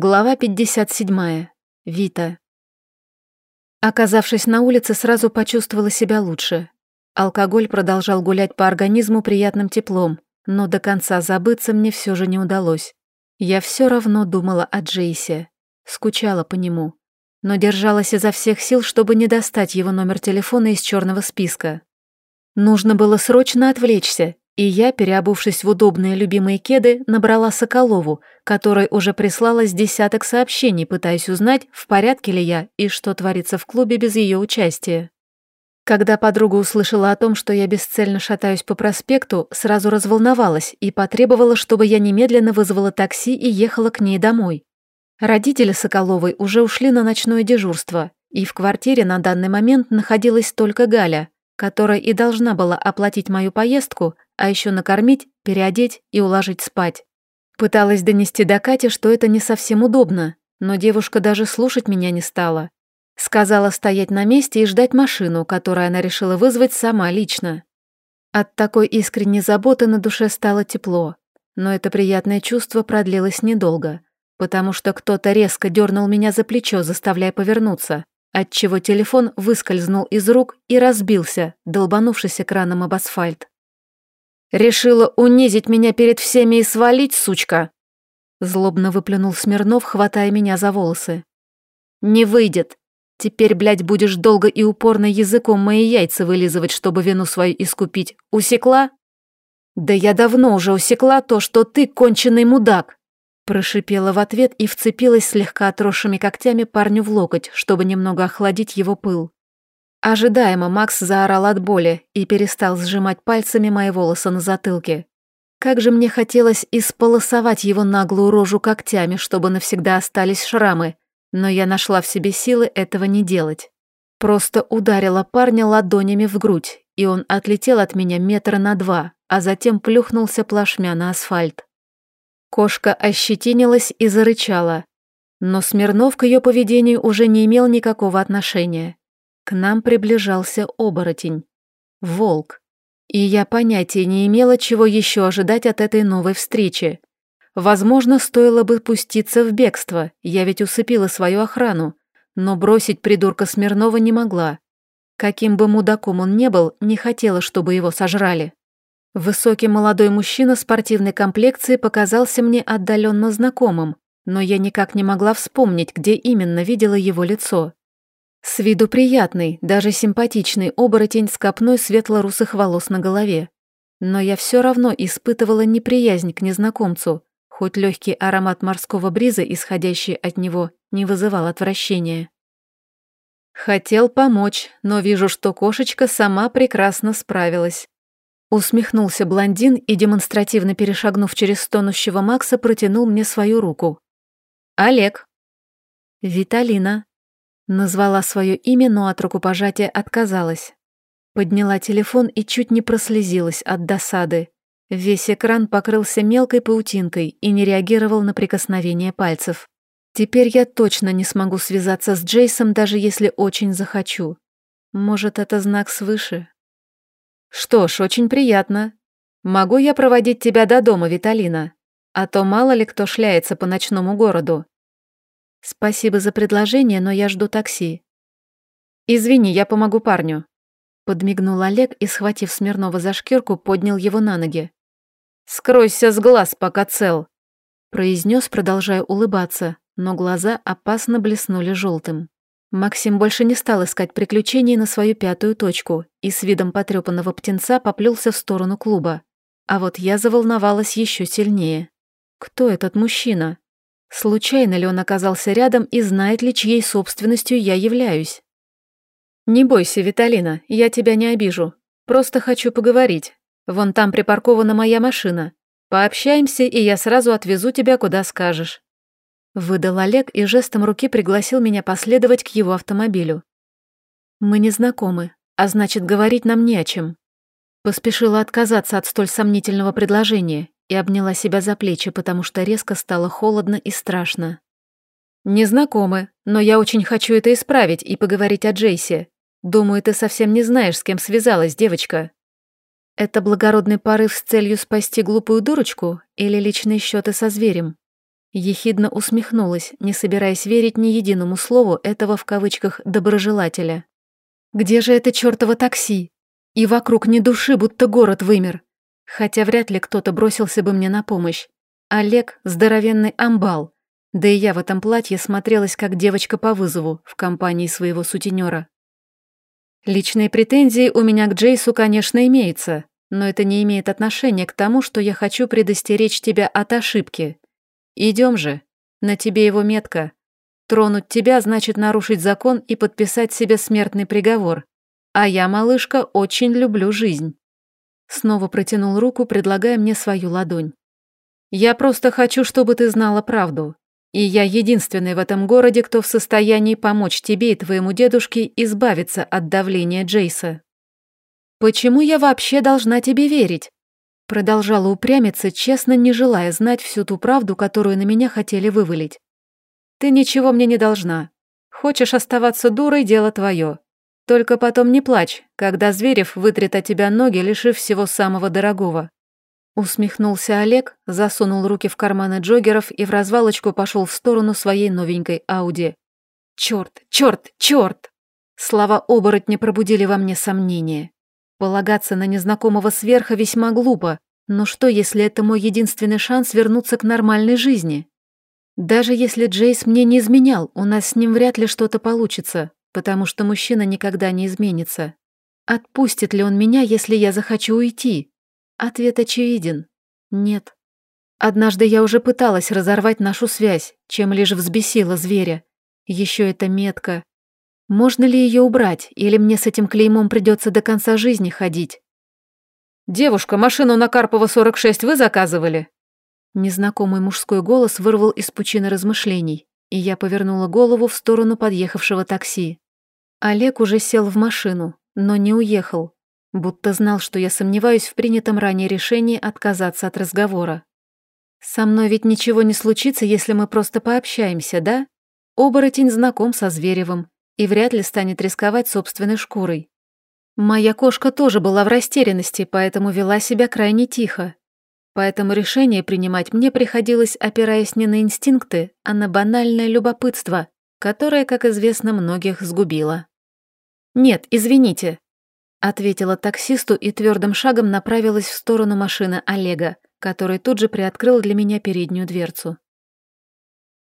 Глава 57. Вита. Оказавшись на улице, сразу почувствовала себя лучше. Алкоголь продолжал гулять по организму приятным теплом, но до конца забыться мне все же не удалось. Я все равно думала о Джейсе, скучала по нему, но держалась изо всех сил, чтобы не достать его номер телефона из черного списка. Нужно было срочно отвлечься, и я, переобувшись в удобные любимые кеды, набрала Соколову, которой уже прислала с десяток сообщений, пытаясь узнать, в порядке ли я и что творится в клубе без ее участия. Когда подруга услышала о том, что я бесцельно шатаюсь по проспекту, сразу разволновалась и потребовала, чтобы я немедленно вызвала такси и ехала к ней домой. Родители Соколовой уже ушли на ночное дежурство, и в квартире на данный момент находилась только Галя, которая и должна была оплатить мою поездку, а еще накормить, переодеть и уложить спать. Пыталась донести до Кати, что это не совсем удобно, но девушка даже слушать меня не стала. Сказала стоять на месте и ждать машину, которую она решила вызвать сама лично. От такой искренней заботы на душе стало тепло, но это приятное чувство продлилось недолго, потому что кто-то резко дернул меня за плечо, заставляя повернуться, отчего телефон выскользнул из рук и разбился, долбанувшись экраном об асфальт. «Решила унизить меня перед всеми и свалить, сучка!» Злобно выплюнул Смирнов, хватая меня за волосы. «Не выйдет. Теперь, блядь, будешь долго и упорно языком мои яйца вылизывать, чтобы вину свою искупить. Усекла?» «Да я давно уже усекла то, что ты конченый мудак!» Прошипела в ответ и вцепилась слегка отросшими когтями парню в локоть, чтобы немного охладить его пыл. Ожидаемо Макс заорал от боли и перестал сжимать пальцами мои волосы на затылке. Как же мне хотелось исполосовать его наглую рожу когтями, чтобы навсегда остались шрамы, но я нашла в себе силы этого не делать. Просто ударила парня ладонями в грудь, и он отлетел от меня метра на два, а затем плюхнулся плашмя на асфальт. Кошка ощетинилась и зарычала, но Смирнов к ее поведению уже не имел никакого отношения. К нам приближался оборотень. Волк. И я понятия не имела, чего еще ожидать от этой новой встречи. Возможно, стоило бы пуститься в бегство, я ведь усыпила свою охрану, но бросить придурка Смирнова не могла. Каким бы мудаком он не был, не хотела, чтобы его сожрали. Высокий молодой мужчина спортивной комплекции показался мне отдаленно знакомым, но я никак не могла вспомнить, где именно видела его лицо. С виду приятный, даже симпатичный оборотень с копной светло-русых волос на голове. Но я все равно испытывала неприязнь к незнакомцу, хоть легкий аромат морского бриза, исходящий от него, не вызывал отвращения. Хотел помочь, но вижу, что кошечка сама прекрасно справилась. Усмехнулся блондин и, демонстративно перешагнув через стонущего Макса, протянул мне свою руку. «Олег». «Виталина», Назвала свое имя, но от рукопожатия отказалась. Подняла телефон и чуть не прослезилась от досады. Весь экран покрылся мелкой паутинкой и не реагировал на прикосновение пальцев. Теперь я точно не смогу связаться с Джейсом, даже если очень захочу. Может, это знак свыше? Что ж, очень приятно. Могу я проводить тебя до дома, Виталина? А то мало ли кто шляется по ночному городу. «Спасибо за предложение, но я жду такси». «Извини, я помогу парню», — подмигнул Олег и, схватив Смирнова за шкирку, поднял его на ноги. «Скройся с глаз, пока цел», — произнес, продолжая улыбаться, но глаза опасно блеснули желтым. Максим больше не стал искать приключений на свою пятую точку и с видом потрепанного птенца поплелся в сторону клуба. А вот я заволновалась еще сильнее. Кто этот мужчина? Случайно ли он оказался рядом и знает ли, чьей собственностью я являюсь? «Не бойся, Виталина, я тебя не обижу. Просто хочу поговорить. Вон там припаркована моя машина. Пообщаемся, и я сразу отвезу тебя, куда скажешь». Выдал Олег и жестом руки пригласил меня последовать к его автомобилю. «Мы не знакомы, а значит, говорить нам не о чем». Поспешила отказаться от столь сомнительного предложения и обняла себя за плечи, потому что резко стало холодно и страшно. «Не знакомы, но я очень хочу это исправить и поговорить о Джейсе. Думаю, ты совсем не знаешь, с кем связалась девочка». «Это благородный порыв с целью спасти глупую дурочку или личные счеты со зверем?» Ехидно усмехнулась, не собираясь верить ни единому слову этого в кавычках «доброжелателя». «Где же это чёртово такси? И вокруг ни души, будто город вымер. Хотя вряд ли кто-то бросился бы мне на помощь. Олег — здоровенный амбал. Да и я в этом платье смотрелась как девочка по вызову в компании своего сутенера. Личные претензии у меня к Джейсу, конечно, имеются, но это не имеет отношения к тому, что я хочу предостеречь тебя от ошибки. Идем же, на тебе его метка. Тронуть тебя значит нарушить закон и подписать себе смертный приговор. А я, малышка, очень люблю жизнь. Снова протянул руку, предлагая мне свою ладонь. Я просто хочу, чтобы ты знала правду. И я единственный в этом городе, кто в состоянии помочь тебе и твоему дедушке избавиться от давления Джейса. Почему я вообще должна тебе верить? Продолжала упрямиться, честно не желая знать всю ту правду, которую на меня хотели вывалить. Ты ничего мне не должна. Хочешь оставаться дурой, дело твое. Только потом не плачь, когда Зверев вытрет от тебя ноги, лишив всего самого дорогого. Усмехнулся Олег, засунул руки в карманы джоггеров и в развалочку пошел в сторону своей новенькой Ауди. Черт, черт, черт! Слова оборотня пробудили во мне сомнения. Полагаться на незнакомого сверха весьма глупо, но что, если это мой единственный шанс вернуться к нормальной жизни? Даже если Джейс мне не изменял, у нас с ним вряд ли что-то получится, потому что мужчина никогда не изменится. Отпустит ли он меня, если я захочу уйти? Ответ очевиден. Нет. Однажды я уже пыталась разорвать нашу связь, чем лишь взбесила зверя. Еще эта метка. Можно ли ее убрать, или мне с этим клеймом придется до конца жизни ходить? «Девушка, машину на Карпова 46 вы заказывали?» Незнакомый мужской голос вырвал из пучины размышлений, и я повернула голову в сторону подъехавшего такси. Олег уже сел в машину, но не уехал, будто знал, что я сомневаюсь в принятом ранее решении отказаться от разговора. «Со мной ведь ничего не случится, если мы просто пообщаемся, да? Оборотень знаком со Зверевым и вряд ли станет рисковать собственной шкурой. Моя кошка тоже была в растерянности, поэтому вела себя крайне тихо. Поэтому решение принимать мне приходилось, опираясь не на инстинкты, а на банальное любопытство, которое, как известно, многих сгубило. «Нет, извините», Ответила таксисту и твердым шагом направилась в сторону машины Олега, который тут же приоткрыл для меня переднюю дверцу.